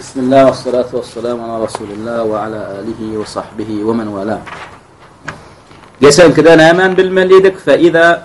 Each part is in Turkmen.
بسم الله والصلاة والسلام على رسول الله وعلى آله وصحبه ومن والاه جسم كده نامان بالمليدك فإذا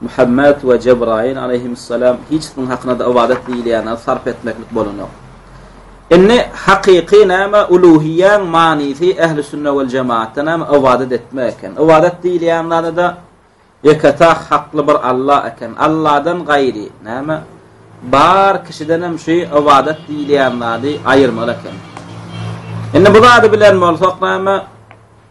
Muhammet we Jebraýyl aleýhimessalam hiç kim hakyna-da ybadat diýilýäne sarp etmeklik bolanok. Indi hakyky näme uluhiýýäň manysy ähli sünne we jemaatda näme ybadat etmek eken. Ybadat diýilýän zada-da ýeke-tak hakly bir Alla eken. Alladan gaýry näme bar kişidenem şu ybadat diýilýän zady aýyrmaly eken. Indi bu zady bilen bolsak näme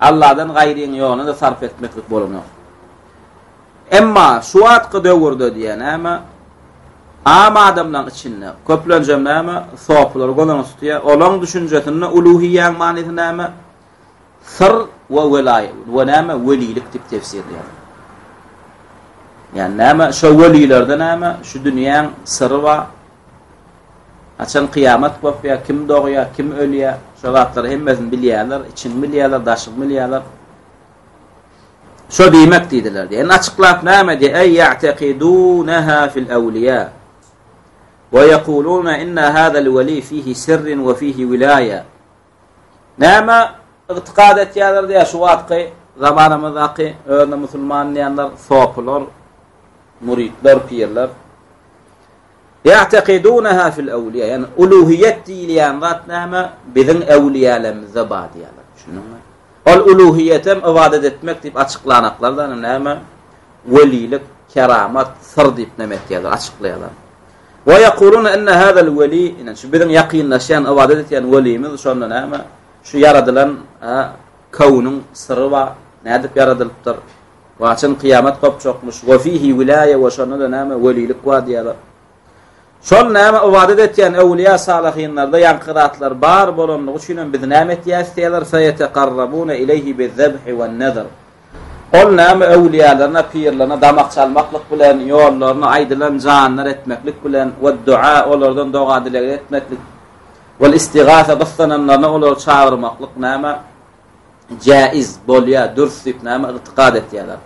Alladan gaýryň ýoluna-da sarp etmeklik bolanok. Emma şu wagtky döwürde diýýär näme, am adamlaryň içinde, köplenjem näme, sopulary göz öňünde tutýar. Olaryň düşünjesinde uluhiýýäň manysy näme? Syr we welaý we näme, welilik diýip tefsirleýär. Ýa näme, şo welilerde näme, şu dünýäň syry bar, Haçan kyýamat gopýar, kim dogýar, kim ölýär, şo zatlary hemmesini bilýärler, içini bilýärler, daşyny bilýärler. Şo diýmek diýdiler diýen açyklap näme diýe eý ýa'teqidunaha fil awliya we yaquluna inna hadal wali fihi sirrin we fihi wilaya näme ygtykad etýärler diýe şu wagtky zamanamyzdaky özüne musulman diýenler sopular muritler pirler Ýa'teqidunaha fil awliýa, ýagny uluhiýet diýilýän zat näme? Biziň äwliýälerimizde bar diýýärler. Düşündiňmi? Ol uluhiýetem ybadat etmek diýip açyklanaklar da näme? Welilik, keramat, syr diýip näme etýärler? Açyklaýarlar. Wa yaquluna inna hazal weli, ine şu biziň ýakynlaşýan, ybadat etýän welimiz şonda näme? Şu ýaradylan, a, köwniň syry bar. Nädip ýaradylypdyr? Gaçan kyýamat gopjokmyş. Ve fihi vilaye ve şonda-da näme velilik bar diýýärler. Şol näme ybadat etýän öwliýa salahynlarda ýaňky zatlar bar bolanlygy üçin hem biz näme etýäs diýýärler, feýetekarrabune ileýhi bizzebhi vennezr. Ol näme öwliýalaryna, pirlerine damak çalmaklyk bilen, ýollaryna aýdylan janlar etmeklik bilen, wedduâ, olardan doga-dilek etmeklik, vel-istigâse, gyssananlaryna olary çagyrmaklyk näme Jaiz, bolýar, dürs diýip näme ygtykad etýärler.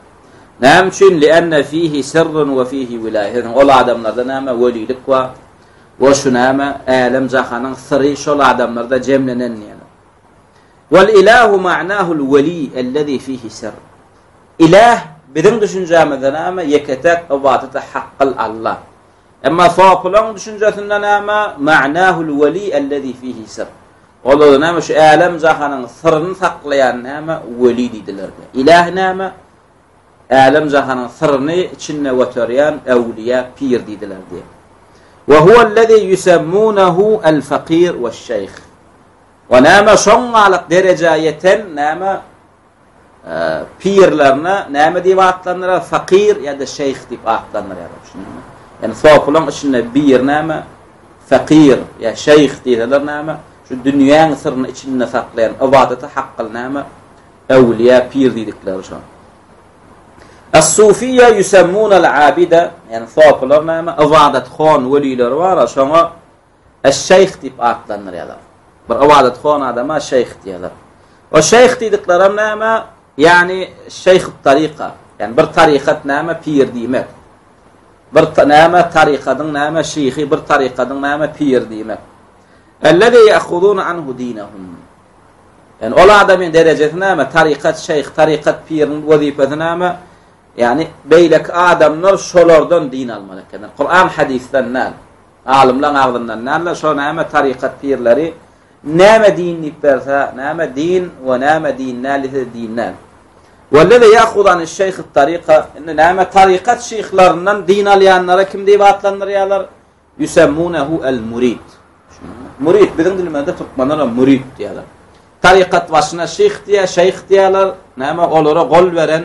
Näme üçin? Li'anna fihi sirrun we fihi wilaýa. Ol adamlarda näme welilik bar? We şu näme älem jahanyň syry şol adamlarda jemlenen diýen. Wal ilahu ma'nahul weli allazi fihi sirr. Ilah biziň düşünjämizde näme? Ýeketäk ybadatda hakkyl Allah. Emma sopulaň düşünjesinde näme? Ma'nahul weli allazi fihi sir. Olara näme şu älem-jahanyň syryny saklaýan näme weli diýdiler. Ilah näme? Älem-jahanyň syryny içinde göterýän äwliýa, pir diýdiler diýip. Wa huwa allazi yusammunahu al-faqir waş-şeýh. Wa näme şoň galyk derejä ýeten näme pirlerine näme diýip atlandyrýar? Fakir ýa-da şeýh diýip atlandyrýar. Düşündiňizmi? Ýani sopularyň içinde bir näme? Fakir ýa şeýh diýseler näme? Şu dünýäň syryny içinde saklaýan ybadaty hakkyl näme? Äwliýa, pir diýdikleri şu. As-sufiyya yusammuna al-abida, ýani sopular näme? Ybadat hon welileri bar, şoňa Eş-şeýh diýip atlandyrýarlar. Bir ybadathona adama şeýh diýerler. O şeýh diýdiklerem näme? Ýagny şeýhut-taryka. Ýagny bir tarykat näme? Pir diýmek. Bir näme? Tarykadyň näme? Şeýhi, bir tarykadyň näme? Pir diýmek. Ellezî ýahuzûne anhu dînehum. Ýagny ol adamyň derejesi näme? Tarykat şeýh, tarykat piriň wezipesi näme? Ýagny beýleki adamlar şolardan din almaly ekenler. Kuran, hadisden näme? Alymlaň agzyndan näme şo näme tarykat pirleri näme din diýip berse näme din we näme din näli din näli. Wellezi ya'khudan eş-şeyh et-tarika indi näme tarykat şyhlaryndan din alýanlara kim diýip atlandyrýarlar? Yusammunahu el-murid. Murid biziň dilimizde türkmenlere murid diýýärler. Tarykat başyna şyh diýýär, şeýh diýýärler. Näme olara gol beren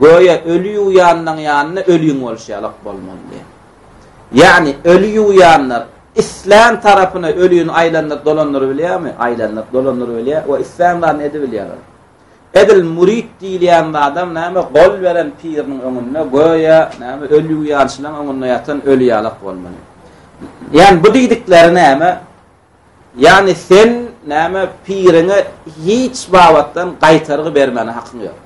Göýä öli ýuwýanynyň ýanynda öliň bolşy ýalak bolmalydy. Ýagny öli ýuwýanlar islän tarapyna ölini aýlandyryp dolandyryp bilýärmi? Aýlandyryp dolandyryp bilýär we islän zadyny edip bilýärler. Edil murit diýilýän zadam näme gol beren piriniň öňünde göýä näme öli ýuwýançylaryň öňünde ýatan öli ýalak bolmaly. Ýagny bu diýdikleri näme? Ýagny sen näme piriňe hiç babatdan gaýtargy bermäne hakyň ýok.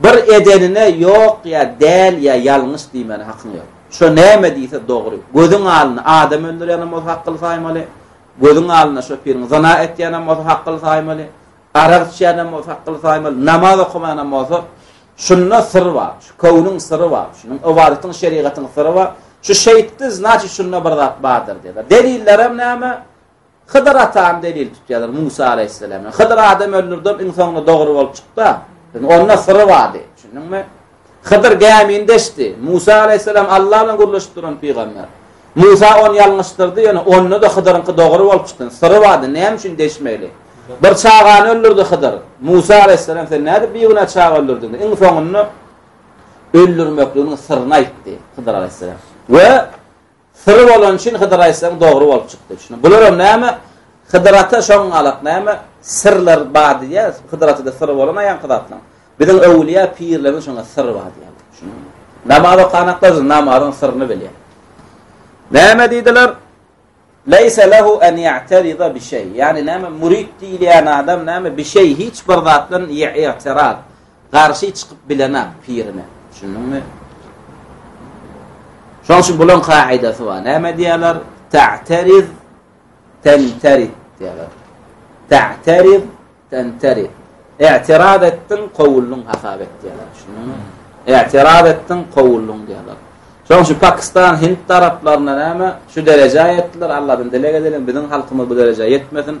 Bir edenine ýok ýa däl ýa ýalňyş diýmäne hakyň ýok. Şo näme diýse dogry. Gözüň alny adam öldürýänem bolsa hakgyly saýmaly. Gözüň alny şo piriň zyna etýänem bolsa hakgyly saýmaly. Arak içýänem bolsa akylly saýmaly, namaz okamaýanam bolsa, şunda syr bar, şu köwniň syry bar, şunuň ybadatyň, şerigatyň syry bar. Şu şeýtdi, znaçy şunda bir zat bardyr diýýärler. Delillerem näme? Hydyr atany delil tutýarlar Musa aleyhisselamdan. Hydyr adam öldürdim, iň soňunda dogry bolup çykdy. Onda syry bardy. Düşündiňmi? Hydyr gämini deşdi. Musa alaýhyssalam Alla bilen gürleşip duran pygamber. Musa ony ýalňyşdyrdy, ýöne onda-da Hydyryňky dogry bolup çykdy. Syry bardy, näme üçin deşmeli? Bir çagany öldürdi Hydyr. Musa alaýhyssalam sen nädip bigünä çaga öldürdiň? Iň soňunda öldürmekliginiň syryny aýtdy Hydyr alaýhyssalam. We Syry bolan üçin Hydyr aýtsaň dogry bolup çykdy. Şuna bularam näme? Hydyr ata şoň galak näme? Syrlar bar diýýä. Hydyr atada syry bolan aýaňky zatlaň. Biziň öwlüýä pirleriň şoňa syry bar diýýä. Şunuň. Namaz okanaklar namazyň syryny bilýär. Näme diýdiler? Leýse lehu en ýa'teriza bi şeý. Ýani näme murid diýilýän adam näme bi şeý hiç bir zatdan ýa'teraz. Garşy çykyp bilemok pirime. Düşündiňmi? Şoň üçin bulaň kaýdasy bar. Näme diýýärler? Ta'teriz tenterit diýýärler. Ta'teriz tenterit. I'tiraz etdiň, kowuldyň hasap et diýýärler. Düşündiňmi? I'tiraz etdiň, kowuldyň diýýärler. Şoň üçin Pakistan, Hind taraplarynda näme? Şu derejä ýetdiler, Alladan dileg edelim, biziň halkymyz bu derejä ýetmesin.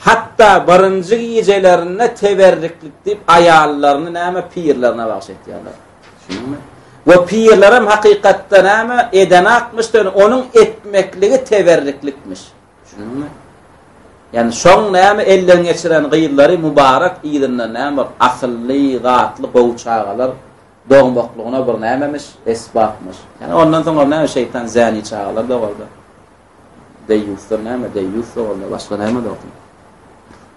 Hatda birinji gijelerinde teberriklik diýip aýallaryny näme pirlerine bagş etýärler. Düşündiňmi? We pirlerem hakykatda näme eden atmyşdyr, onuň etmekligi teberriklikmiş. Düşündiňmi? Ýani şoň näme elden geçiren gyzlary mübarek ýerinde näme asylly, gatly gowy çagalar dogmaklygyna bir nämemiş, esbapmyş. Ýani ondan soň näme şeýtan zäni çagalar dogardy. Deýýusdan näme deýýus doganlar başga näme dokun.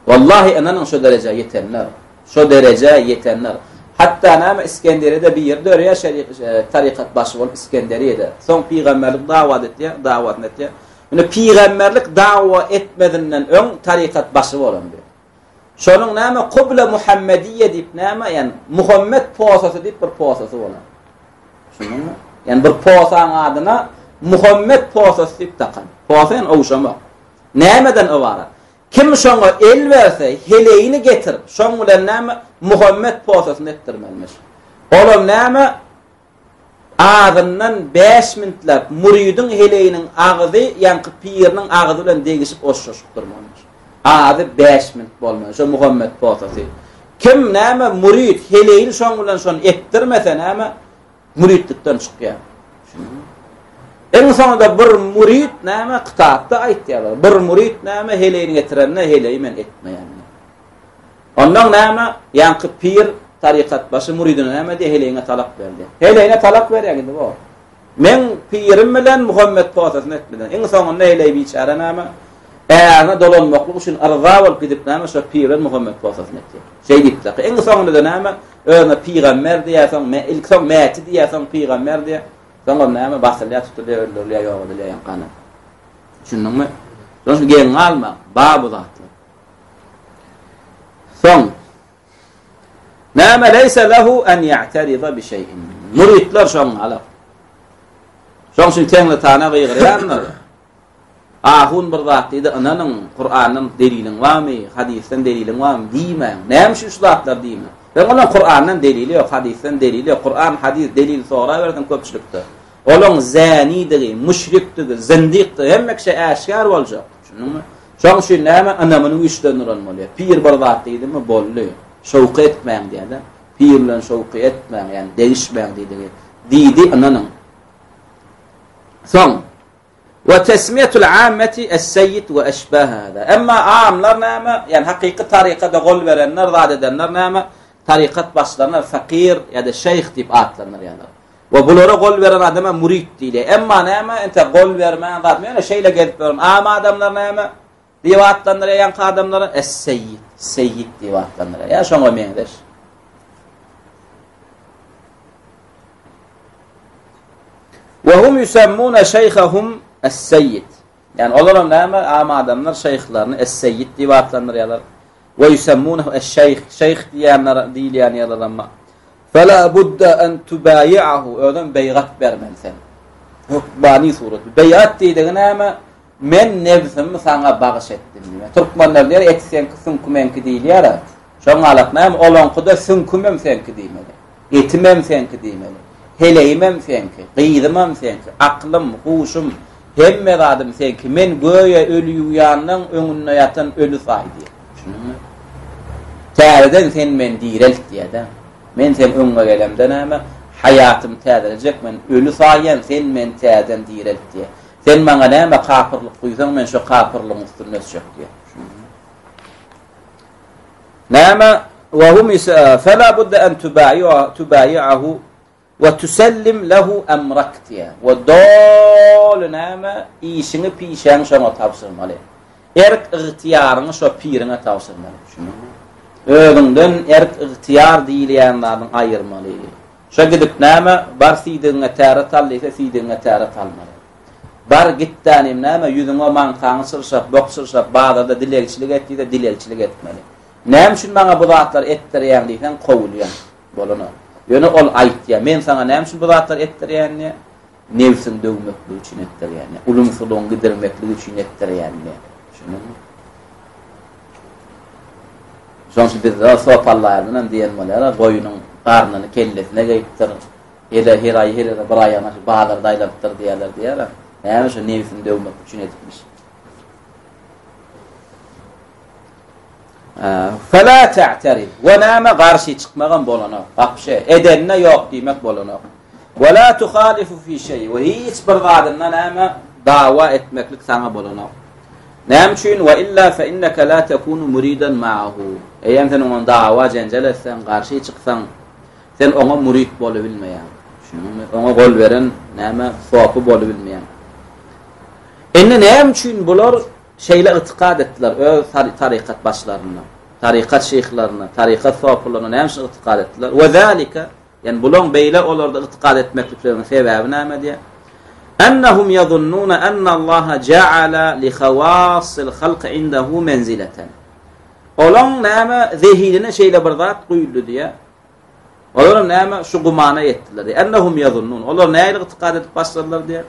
Wallahi inanyň şu derejä ýetenler, şu derejä ýetenler. Hatda näme Iskenderide bir ýerde örýä şerik e, tarikat başy bolup Iskenderide. Soň pygamberlik dawat etýä, dawat etýä. Ine pygamberlik dawa etmezinden öň tarikat başy bolandy. Şonuň näme Kubla Muhammediyye diýip näme, ýani Muhammed posasy diýip bir posasy bolar. Şunuň, ýani bir posaň adyna Muhammed posasy diýip takan. Posa ýani owşamak. Nämeden ybarat? Kim şoňa el berse, heleýini getirip, şoň bilen näme Muhammed posasyny etdirmelimiş. Olam näme? Azyndan bäş mintlap müridiň heleýiniň agzy ýaňky piriniň agzy bilen degişip hoşlaşyp durmalydyr. Azy bäş mint bolmaly, şo Muhammet posasy. Kim näme mürit, heleýin şoň bilen şony etdirmese näme, müritlikden çykýar. Iň soňunda bir murid näme kitapda aýtýarlar. Bir murid näme heleýini getirende heleýi men etmeýän. Ondan näme? Ýaňky pir tarykatbaşy mürüdine näme diýdi? Heleýine talak berdi. Heleýine talak berýär indi bu. Men pirim bilen Muhammet posasyny etmeden. Iň soňunda heleý biçäre näme? Ärine dolanmaklyk üçin yrza bolup gidip näme şo pir bilen Muhammet posasyny etdi. Şeý diýipdi. Iň soňunda näme? Özüne pygamber diýýär, soň me ilk soň mäti diýýär, soň pygamber diýýär. Soňra näme? Basylýar, tutulýar, öldürilýär, ýok edilýär ýaňkana. Düşündiňmi? Şonuň üçin geň galma, babu zatlar. Soň, Näme leýse lehu en ýa'teriza bi şeý'in. Müritler şoň ala. Şoň üçin Teňritana gygyrýarlar. Ahun bir zat diýdi, ynanyň, Kur'andan deliliň barmy, hadisden deliliň barmy diýmäň. Näme üçin şu zatlar diýmäň? Sen onuň Kur'andan delili ýok, hadisden delili ýok. Kur'an, hadis delil soraberdiň köpçülikde. Olaň zänidigi, müşrikdigi, zindikdigi hemme kişä äşgär boljak. Düşündiňmi? Şoň üçin näme ynamyny güýçlendiren bolýar. Pir bir zat diýdimi, boldy. Şowky etmäň diýýär-de. Pir bilen şowky etmäň, ýagny degişmäň diýdigi. Diýdi, ynanyň. Soň Wa tesmiýetul ammeti es-seýid we eşbah hada. Emma amlar näme? Ýagny hakyky tarykada gol berenler, zat edenler näme? Tarykat başlaryna fakir ýa-da şeýh diýip atlandyrýarlar. We bulara gol beren adama mürit diýilýär. Emma näme, entek gol bermän zat, ýöne şeýle gezip ýören am adamlar näme? Diýip atlandyrýar ýaňky adamlary, es-seýit, seýit diýip atlandyrýar. Ýa şoňa meňzeş. Ve hum yusammuna şeyhahum es-seyyid. Ýani olaram näme am adamlar şeýhlaryny es-seýýid diýip atlandyrýarlar. Wa ýusemmunehu eş-şeýh, şeýh diýýänler diýilýän ýerlerem bar. Fela budda an tubaýi'ahu, özem beýgat bermeli sen. Hökmany suraty. Beýat diýdigi näme? Men nebsimi saňa bagyş etdim diýmek. Türkmenler diýer, eti seňki, süňki meňki diýilýär-ä. Şoň alak näme, olaňky-da süňkümem seňki diýmeli, etimem seňki diýmeli, heleýimem seňki, gyzymam seňki, aklym, huşum, hemme zadym seňki, men göýä öli ýuwýanlaň öňünde ýatan öli saý diýýär. Düşündiňmi? Täzeden sen meni direlt diýýär-dä. Men seň öňüňe gelemde näme, haýatym täzelenjek, men öli saýýan, sen meni täzeden direlt diýýär. Sen maňa näme kapyrlyk guýsaň, men şo kapyrlygyň üstünde ösjek diýýär. Näme we hum ise fela budde en tubaýi'a tubaýi'ahu we tusellim lehu emrak diýýär. We doly näme işiňi pişäňi şoňa tabşyrmaly. Erk ygtyýaryňy şo piriňe tabşyrmaly. Düşündiňmi? Özüňden erk ygtyýar diýilýän zadyň aýyrmaly. Şo gidip näme bar siýdigiňe täret al diýse siýdigiňe täret almaly. Bar git danym näme ýüzüňe maňkaňy çyrşap bok çyrşap bazarda dilegçilik et diýse dilelçilik etmeli. Näme üçin maňa bu zatlary etdirýäň diýseň kowulýan. Bolana. Ýöne ol aýtýa men saňa näme üçin bu zatlary etdirýän diýe. Nebsiň döwmeklik üçin etdirýän. Ulum suluň gidirmeklik üçin etdirýän diýe. Şunuň. Şonçy bizde sopallaýardan diýen bolýar goýunyň garnyny kellesine geýipdir. Heleý heleý heleý bir aý ýanaşyp bazarda aýlanypdyr diýýärler diýýär. Näme şo nebsini döwmek üçin edipmiş. Fela ta'tari we näme garşy çykmagam bolanok. Gapşy edenine ýok diýmek bolanok. Ve la tuhalifu fi şey ve hiç bir zadynda näme dawa etmeklik sana bolanok. Näme üçin we illa fe inneke la tekunu muridan ma'ahu. Eýer sen oňa dawa jenjel etseň, garşy çyksaň, Sen oňa murit bolubilmeýäň. Düşündiňmi? Oňa gol beren näme, sopy bolubilmeýäň. Indi näme üçin bular şeýle ygtykat etdiler öz tarykat başlaryna, tarykat şyhlaryna, tarykat sopylaryna näme üçin ygtykat etdiler? Wa zalika, ýani bularyň beýle olarda ygtykat etmeklikleriniň sebäbi näme diýýär? Annahum yazunnuna anna Allaha ja'ala li khawasil halq indahu menzilatan. Olaň näme zehinine şeýle bir zat guýuldy diýä. Olar näme şu gumana etdiler? Diýär. Ennehum yazunnun. Olar näme itikat edip başladylar diýär.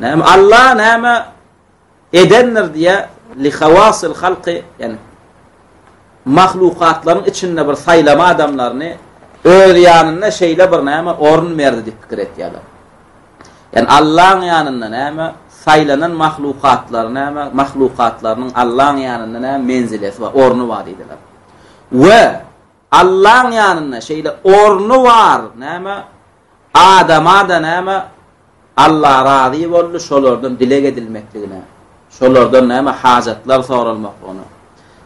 Näme Allah näme edendir diýär. Li hawasil halqi, ýani mahlukatlaryň içinde bir saýlama adamlaryny öz ýanynda şeýle bir näme orun berdi diýip pikir etýärler. Ýani Allah'yň ýanynda näme saýlanan mahlukatlary näme mahlukatlarynyň Allah'yň ýanynda näme menzilesi bar, orny bar diýdiler. We Allaň ýanynda şeýle orny bar, näme, adama-da, näme, Alla razy boldy şolardan dileg edilmekligine, şolardan, näme, hajatlar soralmaklygyna.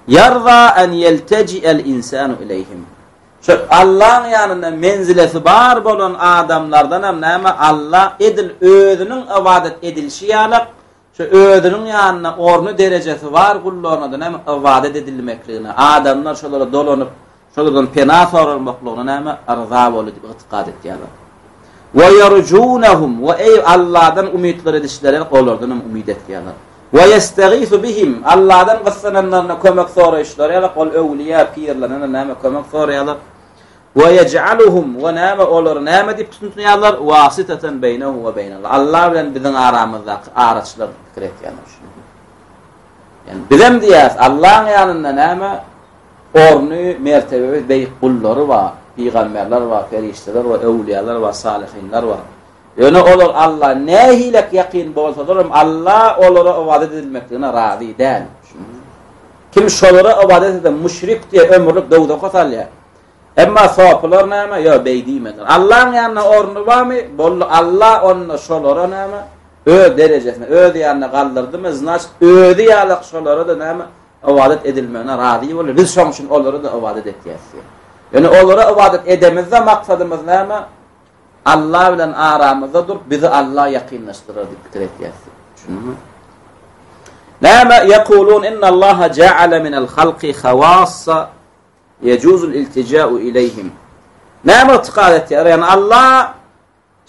Ýarza en ýelteji el insanu ileýhim. Şo Allaň ýanynda menzilesi bar bolan adamlardanam, näme, Alla edil özüniň ybadat edilişi ýalak, Şu özüniň ýanynda orny derejesi bar gullanydan hem ybadat edilmekligine, adamlar şolara dolanyp, şolardan pena soralmaklygyna näme, yrza boldy diýip ygtykad etýärler. We ýerjunehum we eý Allahdan umytlar edişleri olardan hem umyt etýärler. We ýestegisu bihim Allahdan gyssananlaryna kömek soraýyşlary ýa-da ol öwlüýä, pirlerden näme kömek soraýarlar. Wa yej'aluhum wa näme olary näme diýip tutundyrýarlar wasitatan beýnehum wa beýnel Alla bilen biziň aramyzdaky araçylar diýip pikir etýärler şuny. Ýani bizem diýýäs Allaň ýanynda näme orny, mertebesi beýik gullary bar, pygamberler bar, perişdeler bar, öwliýalar bar, salyhinler bar. Ýöne olar Alla nähilek ýakyn bolsalar hem Alla olara ybadat edilmekligine razy däl. Kim şolara ybadat eden müşrik diýe ömürlik dowzaka salýar. Emma sopylar näme? Ýok, beý diýmediler. Allaň ýanynda orny barmy? Boldy, Alla onda şolara näme? Öz derejesine, öz ýanyna galdyrdymy, znaçt, özi ýalak şolara-da näme? Ybadat edilmegine razy boldy. Biz şoň üçin olara-da ybadat etýäs diýdi. Ýöne olara ybadat edemizde maksadymyz näme? Alla bilen aramyzda durup, bizi Alla ýakynlaşdyrar diýip pikir etýäs. Düşündiňmi? Näme ýakulun innallaha ja'ala minal halqi khawassa Ýejuzul iltijau ileýhim. Näme itikat etýär? Ýani Alla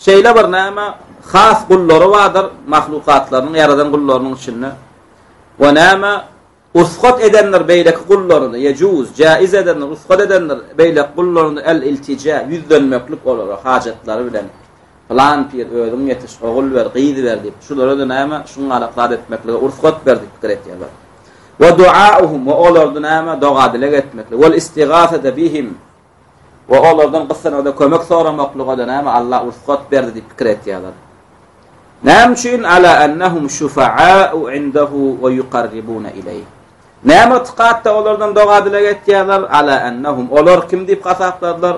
şeýle bir näme has gullary bardyr mahlukatlarynyň ýaradan gullarynyň içinde. Wa näme usgat edendir beýleki gullaryny, ýejuz, jaiz edendir, usgat edendir beýleki gullaryny el iltija, ýüzlenmeklik olara hajatlary bilen. Pylan pir özüň ýetiş, ogul ber, gyz ber diýip, şulara-da näme, şuňňalak zat etmeklige ursgat ber diýip pikir etýärler. We duauhum we olarda näme, doga-dileg etmekle, wal istigasata bihim we olardan gyssanada kömek soramaklyga-da näme, Allah ursgat berdi diýip pikir etýärler. Näme üçin ala annahum şufaa'u indahu we yuqarribuna ileýh. Näme itiqatda olardan doga-dileg etýärler, ala annahum olar kim diýip hasapladylar?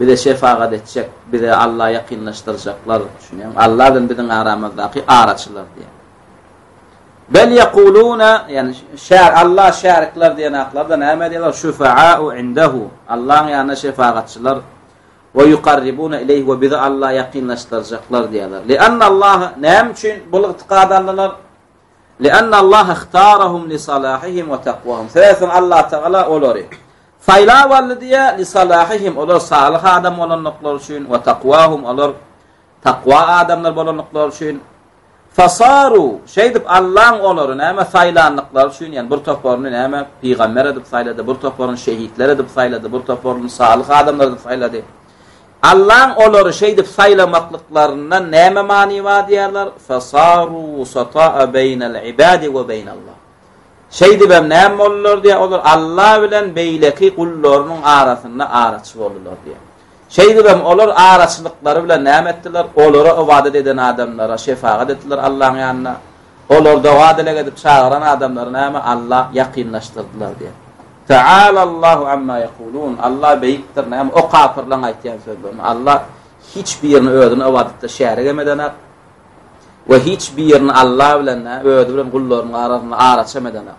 Bize şefagat etjek, bizi Alla ýakynlaşdyrjaklar, düşünýäňmi? Alla bilen biziň aramyzdaky araçylar diýýär. Bel ýekuluna, ýagny şär Alla şärikler diýen haklarda näme diýýärler? Şufaa'u indehu. Allaň ýanynda şefagatçylar we yuqarribuna ileýh we bizi Alla ýakynlaşdyrjaklar diýýärler. Li anna Allaha näme üçin bu ygtykady aldylar? Li'anna Allaha ihtarahum li salahihim we takwahum. Sebäbi Allah Tagala olary saýlap aldy diýe, li salahihim olar salyh adam bolandyklary üçin we takwahum olar takwa adamlar bolandyklary üçin. Fasaru şeýdip Allahň olary näme saýlandyklary üçin, ýani bir toparyny näme pygamber edip saýlady, bir toparyny şehitler edip saýlady, bir toparyny salyh adamlar edip saýlady. Allaň olary şeýdip saýlamaklyklaryndan näme many bar diýýärler? Fesaru wusata'a beýnel ibadi we beýnellah. Şeýdibem näme boldular diýýär? Olar Alla bilen beýleki gullarynyň arasynda araçy boldular diýýär. Şeýdibem olar araçylyklary bilen näme etdiler? Olara ybadat eden adamlara şefagat etdiler Allaň ýanynda. Olar doga-dileg edip çagyran adamlary näme Alla ýakynlaşdyrdylar diýen. Ta'alallahu amma ýekulun. Alla beýikdir, näme o kapyrlaň aýtýan sözlerini. Alla hiç birini özüne ybadatda şärik emedener. We hiç birini Alla bilen, özi bilen gullarynyň arasynda araçam edener.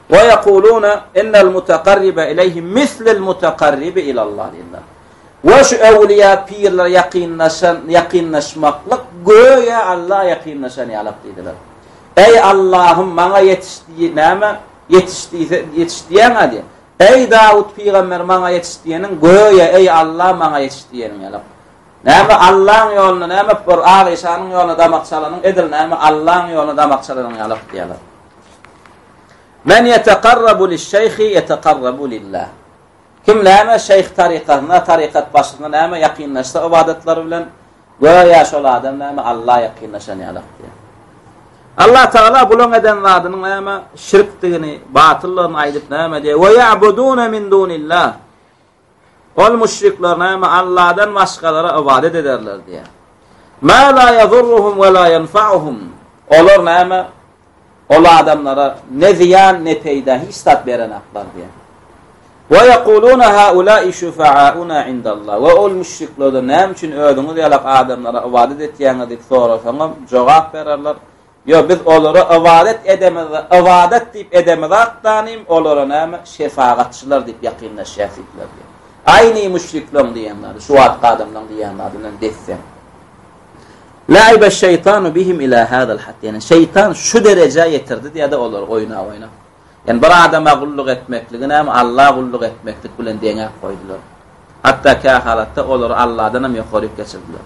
Ve yekulune innel muteqarribe ileyhi mislil muteqarribi ilallah diýdiler. We şu öwlüýä, pirler ýakynlaşan, ýakynlaşmaklyk göýä Alla ýakynlaşan ýalak diýdiler. Eý Allahym maňa ýetiş diýi näme? Ýetiş diýse ýetiş diýäň-ä diýen. Eý Dawut pygamber maňa ýetiş diýeniň göýä eý Allah maňa ýetiş diýeniň ýalak. Näme Allaň ýoluna näme bir agyşanyň ýoluna damak çalanyň edil näme Allaň ýoluna damak çalanyň ýalak diýerler. Men ýetekarrabu lişşeýhi ýetekarrabu lillah. Kim näme şeýh tarykatyna, tarykat başysyna näme ýakynlaşsa ybadatlary bilen, göýä şol adam näme Alla ýakynlaşan ýalak diýýär. Allah Tagala bulaň eden zadynyň näme şirkdigini, batyllygyny aýdyp näme diýýär? Weýabuduna min dunillah. Ol müşrikler näme Alladan başgalara ybadat ederler diýýär. Mä la ýadurruhum we la ýenfa'uhum. Olar näme ol adamlara ne zyýan ne peýda hiç zat berenaklar diýýär. Ve yekuluna haula'i şufa'auna indallah. Ve ol müşriklerden näme üçin özüňiz ýalak adamlara ibadet etýäňiz diýip sorasaňam jogap bererler. Ýo, biz olara ybadat edemiz we ybadat diýip edemiz zatdanam olara näme, şefagatçylar diýip ýakynlaşýar diýdiler diýen. Aýny müşrikleriň diýen zady, şu wagtky adamlaryň diýen zady bilen desseň. La'ibeş-şeýtanu bihim ila hazal hat, ýagny şeýtan şu derejä ýetirdi diýýär-de olary oýnap-oýnap. Ýagny bir adama gulluk etmekligi näme, Alla gulluk etmeklik bilen deňäp goýdular. Hatda kähalatda olary Alladanam ýokaryk geçirdiler.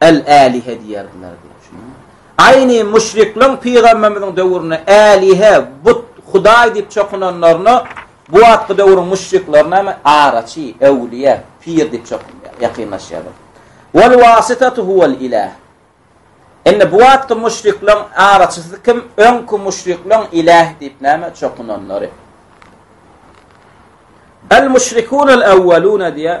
Äl-älihe diýerdiler diýip şunuň. Aýni müşrikleň pygamberimiziň döwründe älihe, but, hudaý diýip çokunanlaryna bu wagtky döwrüň müşrikleri näme, araçy, äwliýe, pir diýip çokunýar, ýakynlaşýarlar. Wal wasitatu huwal ilah. Indi bu wagtky müşrikleň araçysy kim? Öňki müşrikleň ilah diýip näme, çokunanlary. Al-müşrikunal awwaluna diýýär.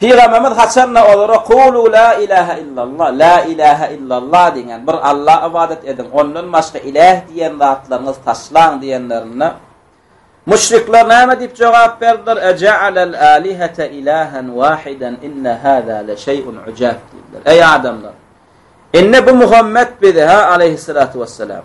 Pygamberimiz haçanda olara Kulu la ilahe illallah, la ilahe illallah diýiň, ýagny bir Alla ybadat ediň, ondan başga iläh diýen zatlaryňyzy taşlaň diýenlerinde, müşrikler näme diýip jogap berdiler, Eje'alel alihete ilahen wahiden inne haza leşeý'un ujab diýdiler. Eý adamlar! Indi bu Muhammet bize, ha aleýhissalatu wessalam,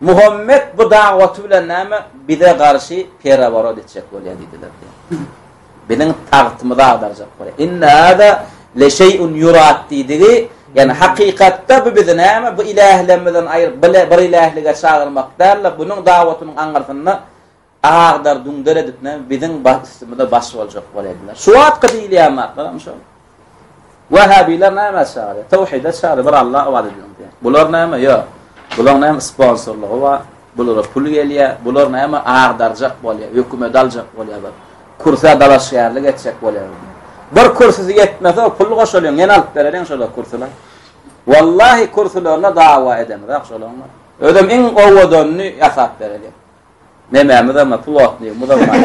Muhammet bu dag oty bilen näme, bize garşy pereworot etjek bolýar diýdiler diýýär. Biziň tagtymyzy agdarjak bolýar. Inne hada leşeýun ýurat diýdigi, ýagny hakykatda bu bizi näme, bu ilählerimizden aýryp, bir ilählige çagyrmak däl-de, bunuň dag otynyň aňyrsynda Agdar düňder edip ne biziň baş üstümize baş boljak bolýardylar. Şu wagtky diýilýän zatlar hem şol. Wahabiler näme çagyrýar? Tawhide çagyrýar, bir Allah ibad ediň diýýär. Bular näme? Ýok. Bular näme sponsorlygy bar? Bulara pul gelýär. Bular näme agdarjak bolýar, hökümet aljak bolýar. Kursa dalaşgärlik etjek bolýar. Bir kursy ýetmese pul goşulyň, ýene alyp bereliň şolar kursular. Wallahi kursularyna dawa edemizok şolaryň. Özüm iň owadanny ýasap bereli. Nemämiz emma plotnyý musulman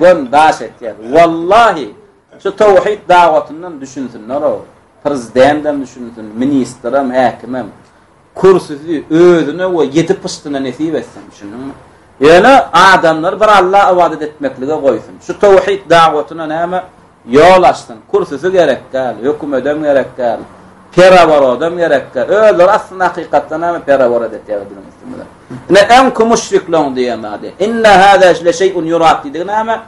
göni daş etýäs. Wallahi şu towhid dawatyndan düşünsinler-ow. Prezidendem düşünsin, ministrem, häkimem. Kürsüsi özüne we ýedi pyşdyna nesip etsin, düşündiňmi? Ýöne adamlary bir Alla ybadat etmeklige goýsun. Şu towhid dawatyna näme Ýol açsyn, kürsüsi gerek däl, hökümedem gerek däl, pereworodam gerek däl. Özleri aslynda hakykatdan hem pereworod etýärler biziň üstümize. Ine öňki müşrikleň diýen zady. Inne hada leşeýun ýurat diýdigi näme?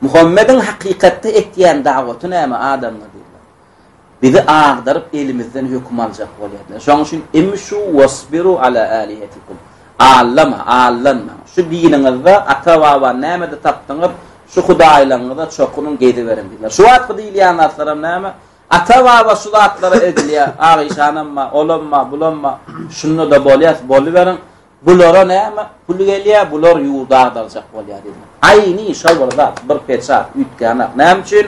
Muhammediň hakykatda etýän dawaty näme adamlar? Bizi agdaryp elimizden höküm aljak bolýarlar. Şoň üçin imşu wasbiru ala alihetikum. Aldama, aldanmaň. Şu diniňizde ata-baba nämede tapdyňyz, şu hudaýlaryňyza çokunyň geziberiň diýdiler. Şu wagtky diýilýän zatlaram näme? Ata-baba şu zatlara edilýär. Agyşanam bar, olam bar, bulam bar. Şunda-da bolýas, boluberiň. Bulara näme? Pul gelýär, bular ýurdy agdarjak bolýar diýdiler. Aýni şol bir zat, bir peçat, üýtgänak. Näme üçin?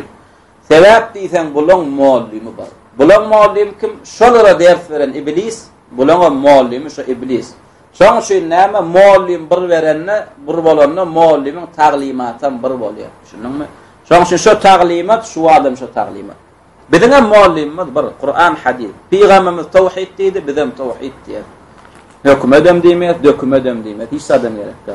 Sebäp diýseň bulaň mollymy bar. Bulaň mollymy kim? Şolara ders beren iblis, bulaňam mollymy şo iblis. Şoň üçin näme mollym bir berende, bir bolanda mollymyň taglymatam bir bolýar. Düşündiňmi? Şoň üçin şo taglymat, şu adam şo taglymat. Biziňem mollymymyz bir, Kuran hadis. Pygamberimiz tawhid diýdi, bizem tawhid diýer. Hökümedem diýmez, dökümedem diýmez. Hiç zadam gerek däl.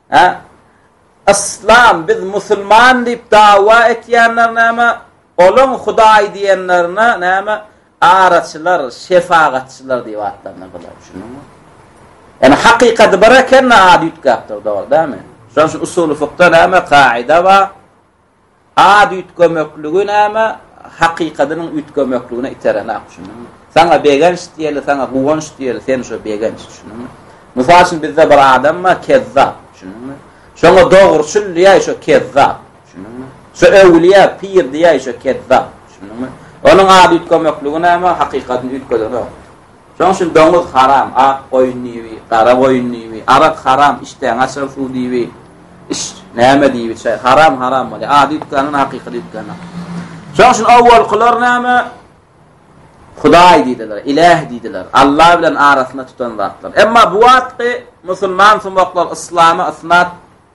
Hä? Yslam, biz musulman diýip dawa etýänler näme? Olaň Hudaý diýenlerine näme? Araçylar, şefagatçylar diýip atlandyrdylar, düşündiňmi? Ýani hakykady bir ekeni ady üýtgäpdir, dogry dämi? Şonuň üçin usuly fukda näme kaýda bar? Ad üýtgemekligi näme, hakykadynyň üýtgemekligine iterenak, düşündiňmi? Saňa begenç diýeli, saňa guwanç diýeli, sen şo begenç, düşündiňmi? Mysal üçin bizde bir adam bar, kezzap, düşündiňmi? Şoňa dogruçyl diýäý, şo kezzap, düşündiňmi? Şo öwlüýä, pir diýäý, şo kezzap, düşündiňmi? Onuň ad üýtgemekligi näme, hakykadyny üýtgedenok. Şoň üçin doňuz haram, ak goýun diýibi, gara goýun diýibi, arak haram, içdäňi açar suw diýibi, iç, näme diýibi çaý, haram haram bolýar. Ady üýtgänine hakykat üýtgänok. Şoň üçin awalkylar näme? Hudaý diýdiler, iläh diýdiler. Alla bilen arasynda tutan zatlar. Emma bu wagtky musulman sumaklar yslama ysnat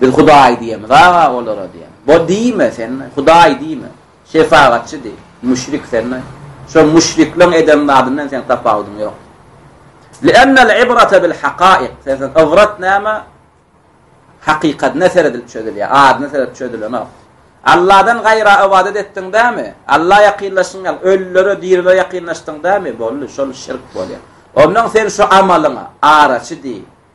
Biz Hudaý diýemiz, aga, olara diýen. Bo diýme sen, Hudaý diýme. Şefagatçy diý. Müşrik sen. Şo müşrikleň eden zadyndan seň tapawudyň ýok. Li'annal ibrata bil haqaýyk. Sen ibrat näme? Hakykat ne seredilip çözülýär? Adyna seredip çözülenok. Allahdan gaýra ibadat etdiň dämi? Allah ýakynlaşyň ýal, ölülere, dirilere ýakynlaşdyň dämi? Boldy, şol şirk bolýar. Ondan sen şu amalyňa araçy diý.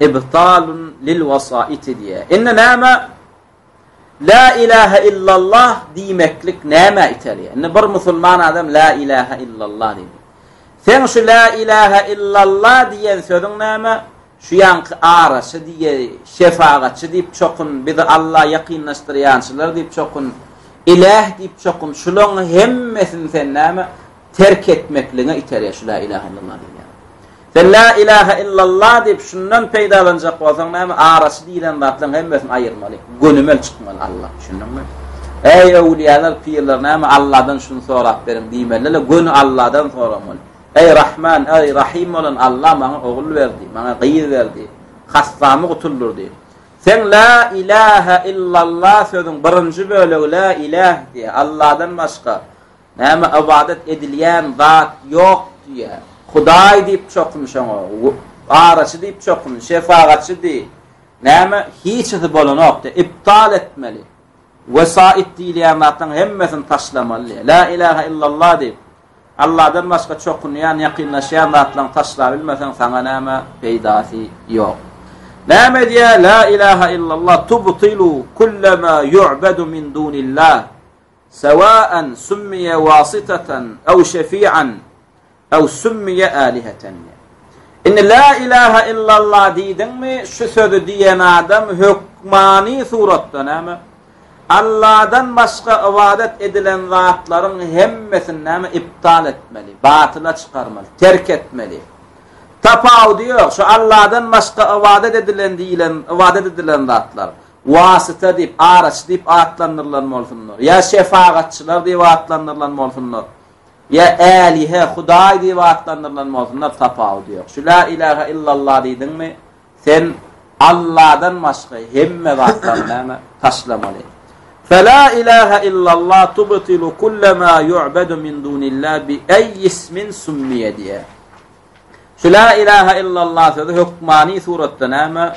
Ibtalun lil wasaiti diýýär. Indi näme? La ilahe illallah diýmeklik näme iterýär? Indi bir musulman adam la ilahe illallah diýdi. Sen şu la ilahe illallah diýen sözüň näme? Şu ýanky araşy diýe, şefagatçy diýip çokun, bizi Alla ýakynlaşdyrýançylar diýip çokun, iläh diýip çokun, şulaň hemmesini sen näme? terk etmekligiňe iterýär şu lä ilähä illallah diýilýän. Sen lä ilähä illallah diýip şundan peýdalanjak bolsaň näme araçy diýilen zatlaryň hemmesini aýyrmaly, gönümel çykmaly Allah, düşündiňmi? Äý öwlüýäler, pirler näme Allahdan şuny sorap beriň diýmelilä göni Allahdan soramaly. Äý Rahman, äý Rahym bolan Allah maňa ogul berdi, maňa gyz berdi, hassamy gutuldyrdy. Sen lä ilähä illallah sözüň birinji bölegi lä iläh diýýär, Allahdan başga Näme ybadat edilýän zat ýok diýýä. Hudaý diýip çokunyş oňa, Garaçy diýip çokunyş, Şefagatçy diý. Näme hiçisi bolanok diýýä. Iptal etmeli. Wesait diýilýän zatlaryň hemmesini taşlamaly diýýä. La ilahe illallah diýip, Allahdan başga çokunýan, ýakynlaşýan zatlaryňy taşlabilmeseň saňa näme peýdasy ýok. Näme edýä la ilahe illallah tubtilu kullama yu'badu min dunillah. Sawaen summiye wasitatan ew şefi'an ew summiye aliheten diýýär. Indi La ilahe illallah diýdiňmi, şu sözi diýen adam hökmany suratda näme, Alladan başga ybadat edilen zatlaryň hemmesini näme, iptal etmeli, batyla çykarmaly, terk etmeli. Tapawudy ýok, şu Alladan başga ybadat edilen diýlen, ybadat edilen zatlar. Wasyta diýip, araçy diýip atlandyrylan bolsunlar, ýa şefagatçylar diýip atlandyrylan bolsunlar, ýa älihe, hudaý diýip atlandyrylan bolsunlar, tapawudy ýok. Şu Lä ilähe illallah diýdiňmi, sen Alladan başga hemme zatlary näme, taşlamaly. Fe Lâ ilâhe illallah tubtilu kulle mâ yu'bedu min dûnillâ bi eýy ismin summiye diýär. Şu Lâ ilâhe illallah sözü hökmani suratda näme?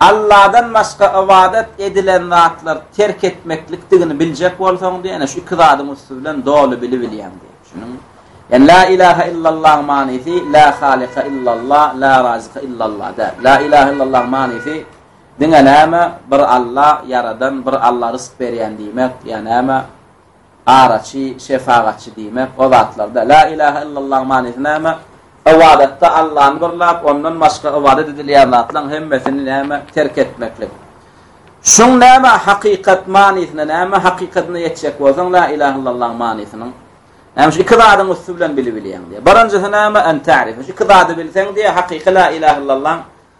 Alladan başga ybadat edilen zatlary terk etmeklikdigini biljek bolsaň diýip, ene şu iki zadyň üsti bilen doly bilibilýäň diýip düşüniň. Ýani La ilaha illallah manysy La halika illallah, La razika illallah däl. La ilaha illallah manysy diňe näme? Bir Alla ýaradan, bir Alla rysk berýän diýmek, ýa näme? Araçy, şefagatçy diýmek, o zatlarda. La ilahe illallah manysy näme? Ybadatda Allany birläp, ondan başga ybadat edilýän zatlaryň hemmesini näme? Terk etmeklik. Şuň näme hakykat manysyna näme? Hakykatyna ýetjek bolsaň la ilahe illallah manysynyň. Näme şu iki zadyň üsti bilen bilip bilýäň diýýär. Birinjisi näme? En ta'rife. Şu iki zady bilseň diýýär, hakyky la ilahe illallah.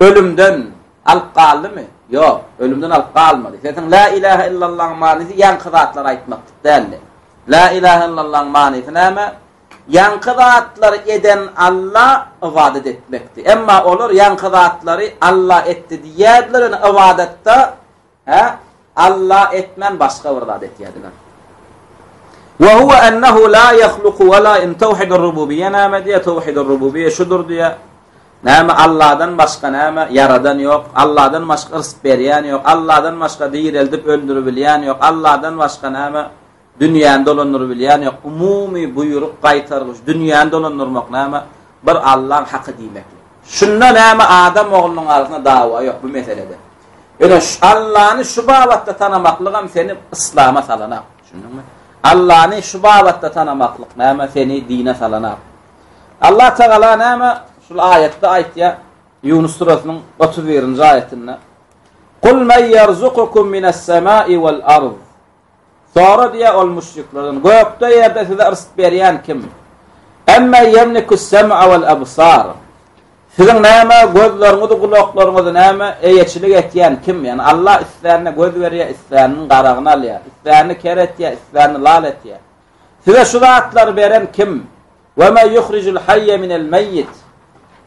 Ölümden alyp galdymy? Ýok, ölümden alyp galmady. Sesiň La ilahe illallahyň manysy ýaňky zatlary aýtmak däldi. La ilahe illallahyň manysy näme? Ýaňky zatlary eden Alla ybadat etmekdi. Emma olar ýaňky zatlary Alla etdi diýýärdiler, ýöne ybadatda Hä? Alla etmän başga bir zat etýärdiler. Wa huwa annahu la yahluqu wa la in tawhidur rububiyya nama diýä tawhidur rububiyya şudur diýä. Näme Allahdan başga näme yaradan ýok, Allahdan başga rysg berýän ýok, Allahdan başga direldip öldürip bilýän ýok, Allahdan başga näme Dünýäni dolandyryp bilýän ýok. Umumy buýruk gaýtargyç. Dünýäni dolandyrmak näme? Bir Allaň haky diýmeklik. Şunda näme adam oglunyň arasynda dawa ýok bu meselede. Ýöne Allany şu babatda tanamaklygam seni yslama salanak. Düşündiňmi? Allany şu babatda tanamaklyk näme seni dine salanak. Allah tagala näme şul aýatda aýtýar. Ýunus surasynyň 31-nji aýatynda. Kul men yarzukukum minas semai wal ard. Sora diýýär ol müşriklerden, Gökde-ýerde size yrsy berýän kim? Emmen ýemlikus-sem'a wal-absar? Siziň nämä gözleriňizi, gulaklaryňyzy nämä eýeçilik etýän kim? Ýagny Allah islänine göz berýär, isläniniň garagyny alýar, islänini ker etýär, islänini lal etýär. Size şu zatlary beren kim? We ma yuhrijul hayye minel meyyit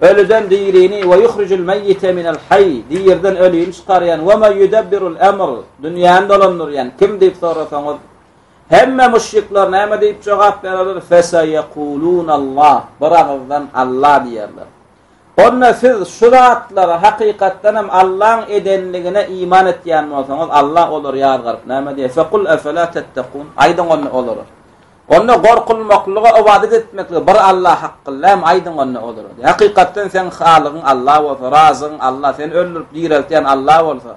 Ölüden dirini we yuhrijul meyyite minel hayy Diriden ölüni çykarýan we ma yudebbirul emr Dünýäni dolandyrýan kim diýip sorasaňyz Hemme müşrikler näme diýip jogap bererler? Feseyekulunallah Bir agyzdan Allah diýerler. Onda siz şu zatlara hakykatdan hem Allaň edenligine iman etýän bolsaňyz Allah olary ýazgaryp näme diýer? Fekul efela tettekun Aýdyň onda olara. Onda gorkulmaklyga, ybadat etmeklige bir Alla hakgynda hem aýdyň onda olara, diý, Hakykatdan seniň Halygyň Alla bolsa, Razygyň Alla, seni öldürip direltýän Alla bolsa,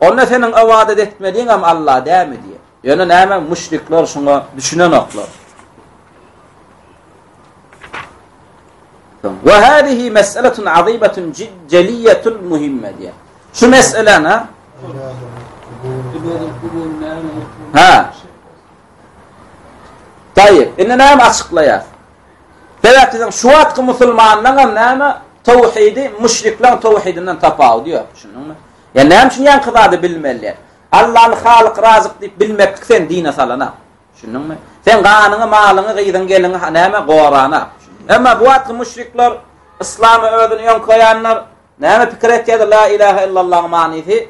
onda seniň ybadat etmedigiň hem Alla dämi? diýýär. Ýöne näme, müşrikler şuňa düşünenoklar. Ve hadihi mes'eletun azibetun celiyetul muhimme diye. Şu mes'elana ha Taýýyp, indi näme açyklaýas? Sebäpsi sen şu wagtky musulmanlaňam näme towhidi müşrikleň towhidinden tapawudy ýok, düşündiňmi? Ýa näme üçin ýaňky zady bilmeli? Allany Halyk, Razyk diýip bilmeklik seni dine salana, düşündiňmi? Sen ganyňy, malyňy, gyzyňy, gelniňi näme gorana. Emma bu wagtky müşrikler yslamy özüni öň goýanlar näme pikir etýärdi? La ilaha illallah manysy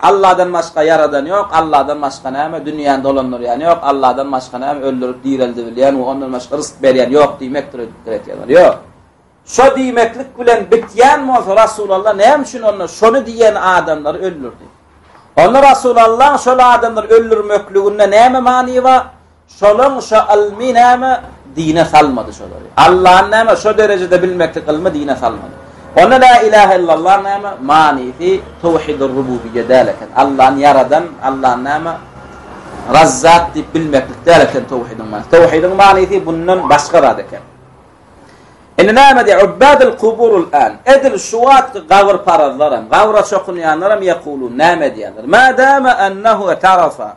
Alladan başga ýaradan ýok, Alladan başga näme dünýäni dolandyrýan ýok, Alladan başga näme öldürip direldibilýän we ondan başga rysk berýän ýok diýmekdir öýdüpdir etýänler. Ýok. Şo diýmeklik bilen bitýän bolsa Rasulalla näme üçin onda şony diýen adamlary öldürdi? Onda Rasulallaň şol adamlary öldürmekliginde näme many bar? Şolaň şo ylmy näme dine salmady şolary. Allany näme şo derejede bilmeklik ylmy dine salmady. Onda la ilahe illallah näme manysy tawhidur rububiyye däl eken. Allany ýaradan, Allany näme Razzak diýip bilmeklik däl eken tawhidiň manysy. Tawhidiň manysy bundan başga zat eken. Indi näme diýär? Ubbadul kuburul an. Edil şu wagtky gabr parazlaram, gabra çokunýanlaram ýakulun näme diýerler? Ma dama annahu tarafa.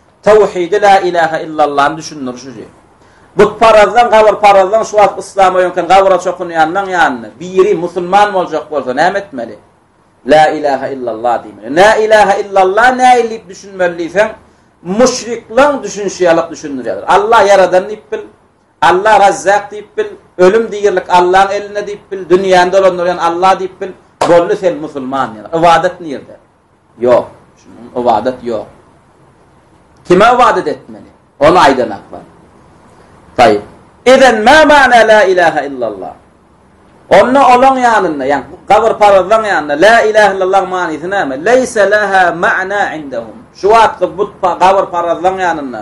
Tawhidi la ilaha illallany düşündiriş üçin. Butparazdan gabyrparazdan şu wagt yslam öýenken gabyra çokunýanlaň ýanyna biri musulman boljak bolsa näme etmeli? La ilaha illallah diýmeli. La ilaha illallah näil diýip düşünmeli diýseň, müşriklaň düşünişi ýalyk düşündirýärler. Allah ýaradan diýip bil, Allah razzak diýip bil, ölüm diýirlik Allaň elinde diýip bil, dünýäni dolandyrýan Allah diýip bil, boldy sen musulman ýaly. Ybadat nirde? Ýok, şunuň ybadat ýok. Kime ybadat etmeli? Ony aýdanak bar. Taýyp. Eden ma mana la ilaha illallah. Onda olaň ýanynda, ýa gabyr parazlaň ýanynda la ilaha illallah manysyny näme? Leýsa laha ma'na indahum. Şu wagtky bu gabyr parazlaň ýanynda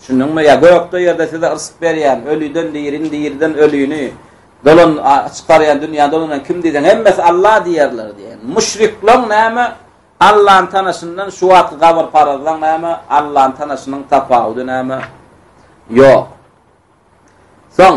Düşündiňmi? Ýa gökde, ýerde size yrsy berýän, ölüden dirini, diriden ölüni dolan çykarýan, dünýä dolanýan kim diýseň, hemmesi Alla diýerler diýen. Müşrikleň näme Allany tanaşyndan şu wagtky gabyr-parazlaň näme Allany tanaşynyň tapawudy näme? Ýok. Soň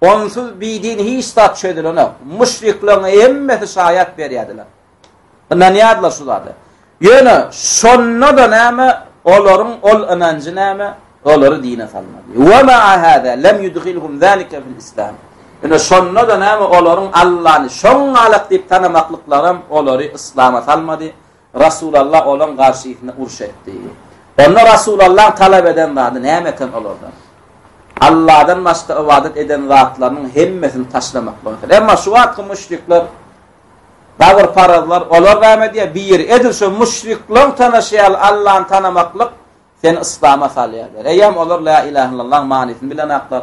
Onsuz bi din hiç zat çözülenok. Müşrikleň hemmesi şaýat berýärdiler. Ynanýardylar şu zada. Ýöne şonda-da näme, olaryň ol ynanjy näme, olary dine salmady. Wa ma'a hada lam yudkhilhum zalika fil islam. Ýöne şonda-da näme, olaryň Allany şoň galak diýip tanamaklyklaram olary yslama salmady. Resulallah olaň garşysyna uruş etdi. Onda Resulallahyň talap eden zady näme eken olardan? Allahdan başga ybadat eden zatlarynyň hemmesini taşlamaklyk eken. Emma şu wagtky müşrikler Bagr parazlar olar näme diýýär? Bir edil şu müşrikleň tanaşýar Allahny tanamaklyk seni yslama salýarlar. Eýýäm olar La ilahe illallah manysyny bilenaklar.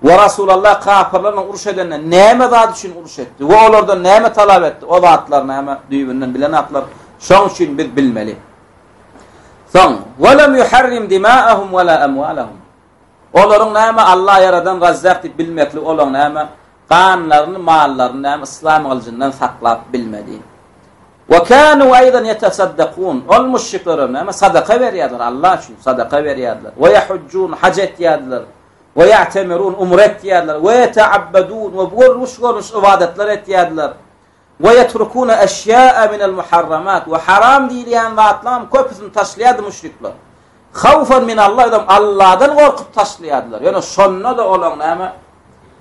We Resulallah kapyrlarla uruş edende näme zat üçin uruş etdi we olardan näme talap etdi? O zatlar näme düýbünden bilenaklar. Şoň üçin biz bilmeli. Soň, "Wa lam yuharrim dima'ahum wa la amwalahum." Olaryň näme Allah ýaradan gazzap diýip bilmeklik olaň näme ganlaryny mallaryny näme yslam gylyjyndan saklap bilmedi. Wa kanu aýdan ýetasaddakun ol müşrikler näme sadaka berýärler Allah üçin sadaka berýärler we ýahujjun haj etýärler we ýa'temirun umra etýärler we ýeta'abbadun we görnüş görnüş ybadatlar etýärler Ve yetrukune eşyâe minel muharramât ve haram diýilýän zatlaryň köpüsini taşlaýardy müşrikler. Havfen minallah, özem Allahdan gorkup taşlaýardylar. Ýöne şonda-da olaň näme,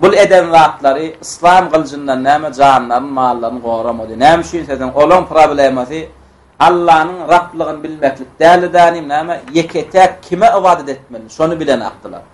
bul eden zatlary yslam gylyjyndan näme janlaryny, mallaryny goramady. Näme üçin diýseň, olaň problemasy Allahnyň Rablygyny bilmeklik däldi-de, näme, ýeke-täk kime ybadat etmeli, şony bilenakdylar.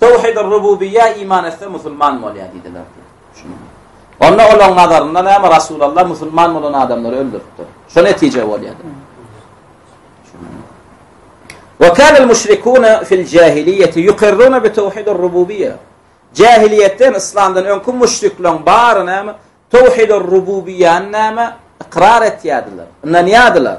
Tawhid-ur-Rububiýýä iman etse musulman bolýar diýdiler diýip düşündirdi. Onda olaryň nazarynda näme Rasulullah musulman bolan adamlary öldüripdir. Şo netije bolýar. Wa kanal müşrikuna fil jahiliýeti yuqirruna bi tawhid-ur-rububiýýä. Jahiliýetden islamdan öňki müşrikleriň bary näme? Tawhid-ur-rububiýýäni näme? Ikrar etýärdiler. Ynanýardylar.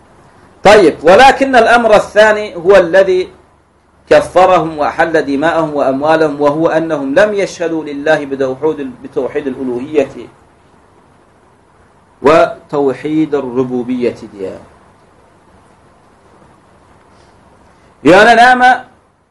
طيب ولكن الأمر الثاني هو الذي كفرهم وأحل دماءهم وأموالهم وهو أنهم لم يشهدوا لله بتوحيد الألوهية وتوحيد الربوبية ديانا يعني نعم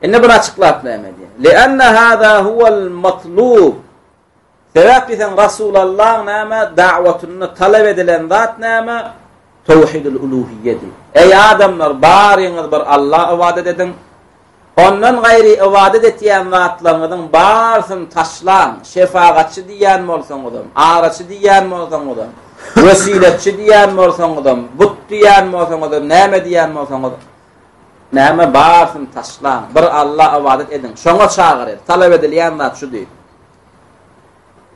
Indi muny açyklap näme edýän? Lianna hada huwal matlub. Sebäp diýseň Rasulallahyň näme dawatynda talap edilen zat näme? Tawhidul uluhiýedi. Eý adamlar, baryňyz bir Alla ybadat ediň. Ondan gaýry ybadat etýän zatlaryňyzyň barysyny taşlaň. Şefagatçy diýýän bolsaňyzam, araçy diýýän bolsaňyzam, wesiletçi diýýän bolsaňyzam, but diýýän bolsaňyzam, näme diýýän bolsaňyzam, Näme barsyny taşlaň, bir Alla ybadat ediň, şoňa çagyrýar. Talap edilýän zat şudy.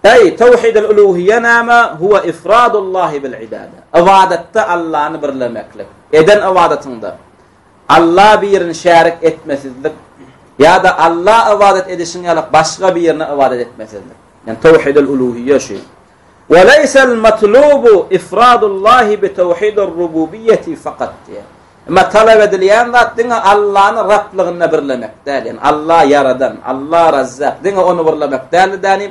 Eý, tawhidul uluhiýýe näme? Huwa ifradullahi bil ibada. Ybadatda Allany birlemeklik. Eden ybadatyňda Alla birini şärik etmesizlik ýa-da Alla ybadat edişiň ýaly başga birine ybadat etmesizlik. Yani tawhidul uluhiýýe şu. Walaýsal matlubu ifradullahi bi tawhidir rububiýeti fakat diýýär. Emma talap edilýän zat diňe Allany Rablygynda birlemek däl. Ýagny Alla ýaradan, Alla Razzak, diňe Ony birlemek däldi däni.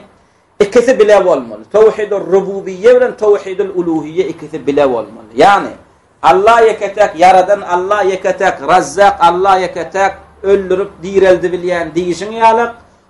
Ikisi bile bolmaly. Tawhidir rububiýe bilen tawhidul uluhiýe ikisi bile bolmaly. Ýagny Alla ýeke-täk ýaradan, Alla ýeke-täk Razzak, Alla ýeke-täk öldürip direldibilýän diýişiň ýalyk,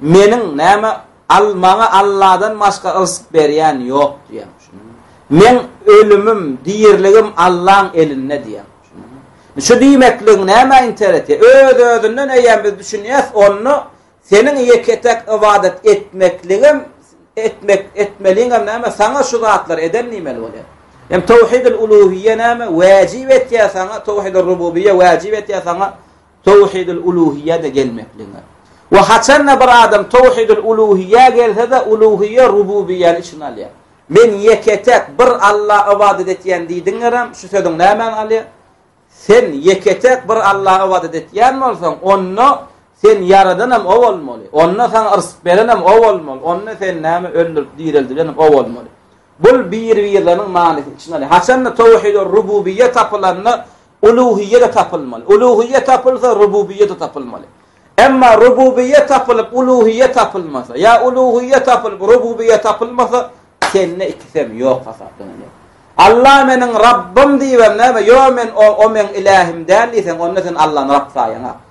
Meniň näme Al maňa Alladan başga yrsg berýän ýok diýen. Men ölümim, diriligim Allaň elinde diýen. Şu diýmekligiň näme intereti? Öz-özünden eýýäm biz düşünýäs, onda seniň ýeke-täk ybadat etmekligim, etmek etmeliňem näme? Saňa şu zatlar eden diýmeli bolýar. Hem tawhidul uluhiýýe näme? Wajyp etýär saňa tawhidul rububiyýe wajyp etýär saňa. Towhidül uluhiýýä-de gelmekligiňe. We haçan-da bir adam Towhidül uluhiýýä gelse-de, uluhiýýe, rububiýýäni içine alýar. Men ýeke-täk bir Alla ybadat etýän diýdiňeräm, şu sözüň nämäni alýar? Sen ýeke-täk bir Alla ybadat etýän bolsaň, onda sen ýaradanam O bolmaly, onda saňa yrsy berenem O bolmaly, onda seni näme öldürip direldirenem O bolmaly. Bul bir-birleriniň manysyny içine alýar. Haçanda Tawhidul Rububiyye tapylanda, Uluhiyye-de tapylmaly. Uluhiyye tapylsa, Rububiyye-de tapylmaly. Emma Rububiyye tapylyp, Uluhiyye tapylmasa, ýa Uluhiyye tapylyp, Rububiyye tapylmasa, sende ikisem ýok hasaplanylýar. Alla meniň Rabbym diýibem näme, ýo men O meň Ilähim däl diýseň, onda sen Allany Rabb saýaňak.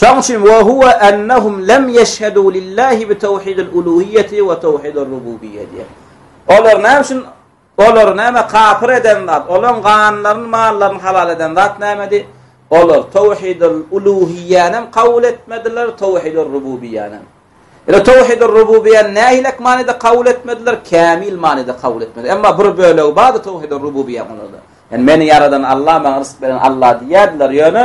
Şoň üçin we huwe ennehum lem ýeşhedû lillahi bi tawhidil uluhiýeti we tawhidir rububiyye diýer. Olar näme üçin olary näme kapyr eden zat, olaryň ganlaryny, mallaryny halal eden zat nämedi? Olar tawhidil uluhiýänem kabul etmediler, tawhidir rububiyýänem. Ýöne tawhidir rububiyýäni nähili manyda kabul etmediler? Kämil manyda kabul etmediler. Emma bir bölegi bardy tawhidir rububiyýa olarda. Yani meni yaradan Allah, maňa rızk beren Allah diýerdiler. Ýöne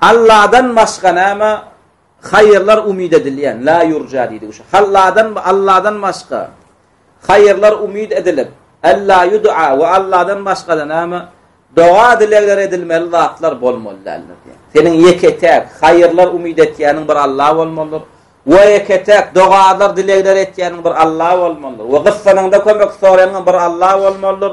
Alladan başga näme haýyrlar umyt edilýän? La ýurja diýdi şu. Alladan Alladan başga haýyrlar umyt edilip, Alla ýud'a we Alladan başga-da näme doga dilegler edilmeli zatlar bolmaly däldir diýen. Seniň ýeke-täk haýyrlar umyt etýäniň bir Alla bolmalydyr. We ýeke-täk dogalar, dilegler etýäniň bir Alla bolmalydyr. We gyssanyňda kömek soraýanyň bir Alla bolmalydyr.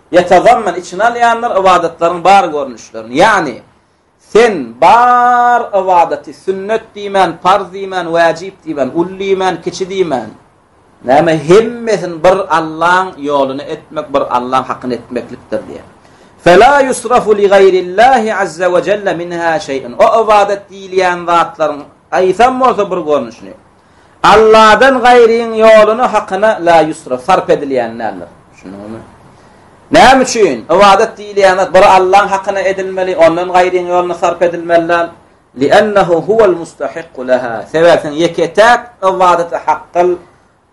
Ýetazammen içine alýandyr ybadatlaryň bar görnüşlerini. Ýagny, sen bar ybadaty sünnet diýmän, parz diýmän, wäjip diýmän, uly diýmän, kiçi diýmän, näme hemmesini bir Allaň ýoluna etmek, bir Allaň hakyna etmeklikdir diýýär. Fela yusrafu li gaýrillahi azza we jelle minha şeý'un. O ybadat diýilýän zatlaryň gaýtam bolsa bir görnüşini. Alladan gaýryň ýoluna, hakyna, la ýusra, sarp edilýän däldir. Düşündiňizmi? Näme üçin? Ybadat diýilýän zat bir Allaň hakyna edilmeli, ondan gaýryň ýoluna sarp edilmeli däl. Li'annahu huwal mustahikku laha. Sebäbi sen ýeke-täk ybadaty hak kyl,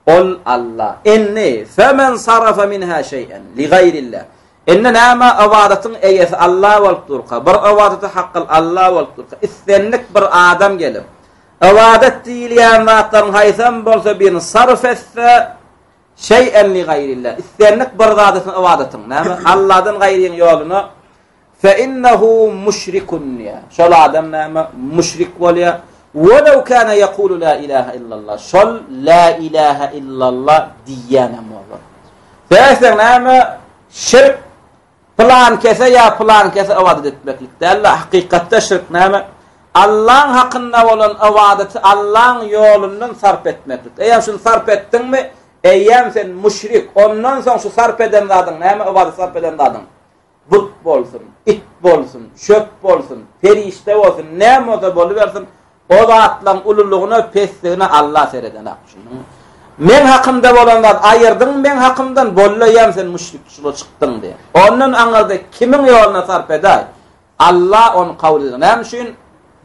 ol Alla. Indi femen sarafa minha şeý'en li gaýrillah. Indi näme ybadatyň eýesi Alla bolup durka, bir ybadaty hak kyl, Alla bolup durka, islendik bir adam gelip, Ybadat diýilýän zatlaryň haýsam bolsa birini sarf etse, şeý'en li gaýrillah, islendik bir zat etsin ybadatyň, näme, Alladan gaýryň ýoluna, fe innehu müşrikun diýýär. Şol adam näme, müşrik bolýar. Welew kana yekulu la ilaha illallah. Şol la ilaha illallah diýýän hem bolsa. Täze näme, şirk Pylankese ýa pylankese ybadat etmeklik däl-de, hakykatda şirk näme? Allaň hakynda bolan ybadaty Allaň ýolundan sarp etmeklik. Eýýäm şuny sarp etdiňmi, eýýäm sen müşrik. Ondan soň şu sarp eden zadyň, näme ybadaty sarp eden zadyň? But bolsun, it bolsun, çöp bolsun, perişde bolsun, näme bolsa bolubersin, O zatlaň ululygyna, pesligine Alla seredenak, düşündiňmi? Meň hakymda bolan zat aýyrdyň meň hakymdan, bollaýam sen müşrik şula çykdyň diýen. Ondan aňyrda kimiň ýoluna sarp edäý? Alla ony kabul eder. Näme üçin?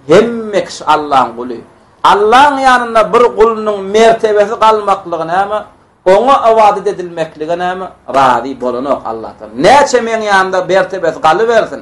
Hemme kişi Allaň guly. Allaň ýanynda bir gulunyň mertebesi galmaklygy näme? Oňa ybadat edilmeklige näme? Razy bolanok Allahdan. Näçe meň ýanymda mertebesi galybersin,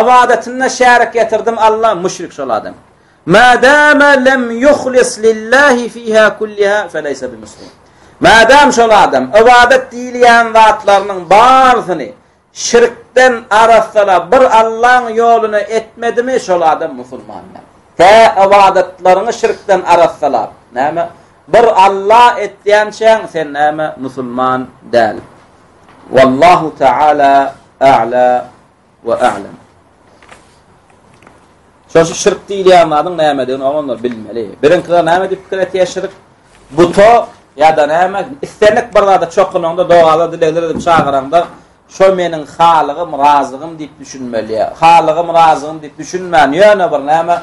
Ybadatynda şärik getirdim Alla müşrik şol adam. Madama lem yuhlis lillahi fiha kulliha feleysa bi muslim. Madam şol adam ybadat diýilýän zatlarynyň barsyny şirkden arasala bir Allaň ýoluna etmedimi şol adam musulman. Tä ybadatlaryňy şirkden arasala. Näme? Bir Alla etýänçäň sen näme musulman däl. Wallahu taala a'la we a'lam. Şol şu şirk diýilýän zadyň nämedigini olanlar bilmeli. Biriňkiler näme diýip pikir etýär şirk? Buta ýa-da näme? Islenek bir zada çokunanda dogada dilegler edip çagyranda şo meniň halygym, razygym diýip düşünmeli. Halygym, razygym diýip düşünmän ýöne bir näme?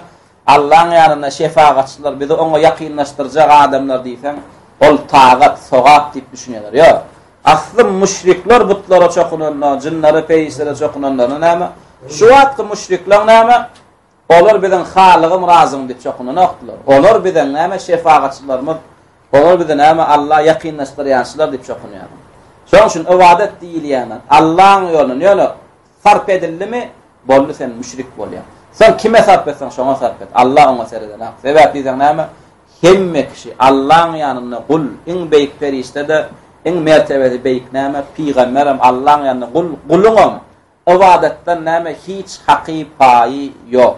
Allaň ýanynda şefagatçylar bizi Oňa ýakynlaşdyrjak adamlar diýseň, ol tagat, sogap diýip düşünýärler. Ýok. Asly müşrikler butlara çokunanda, jynlara, perişdelere çokunanlaryna näme? Şu wagtky müşrikler näme? Olar biziň Halygym, Razygym diýip çokunanokdylar. Olar biziň näme şefagatçylarymyz, olar bizi näme Alla ýakynlaşdyrýançylar diýip çokunýarlar. Şonuň üçin ybadat diýilýän Allaň ýoluna, ýöne Sarp edildimi, boldy sen müşrik bolýaň. Sen kime sarp etseň şoňa sarp et. Allah oňa seredenok. Sebäp diýseň näme? Hemme kişi Allahyň ýanynda gul, iň beýik perişde-de, iň mertebesi beýik näme? Pygamberem Allahyň ýanynda gul, guluňam ybadatdan näme hiç haky, paýy ýok.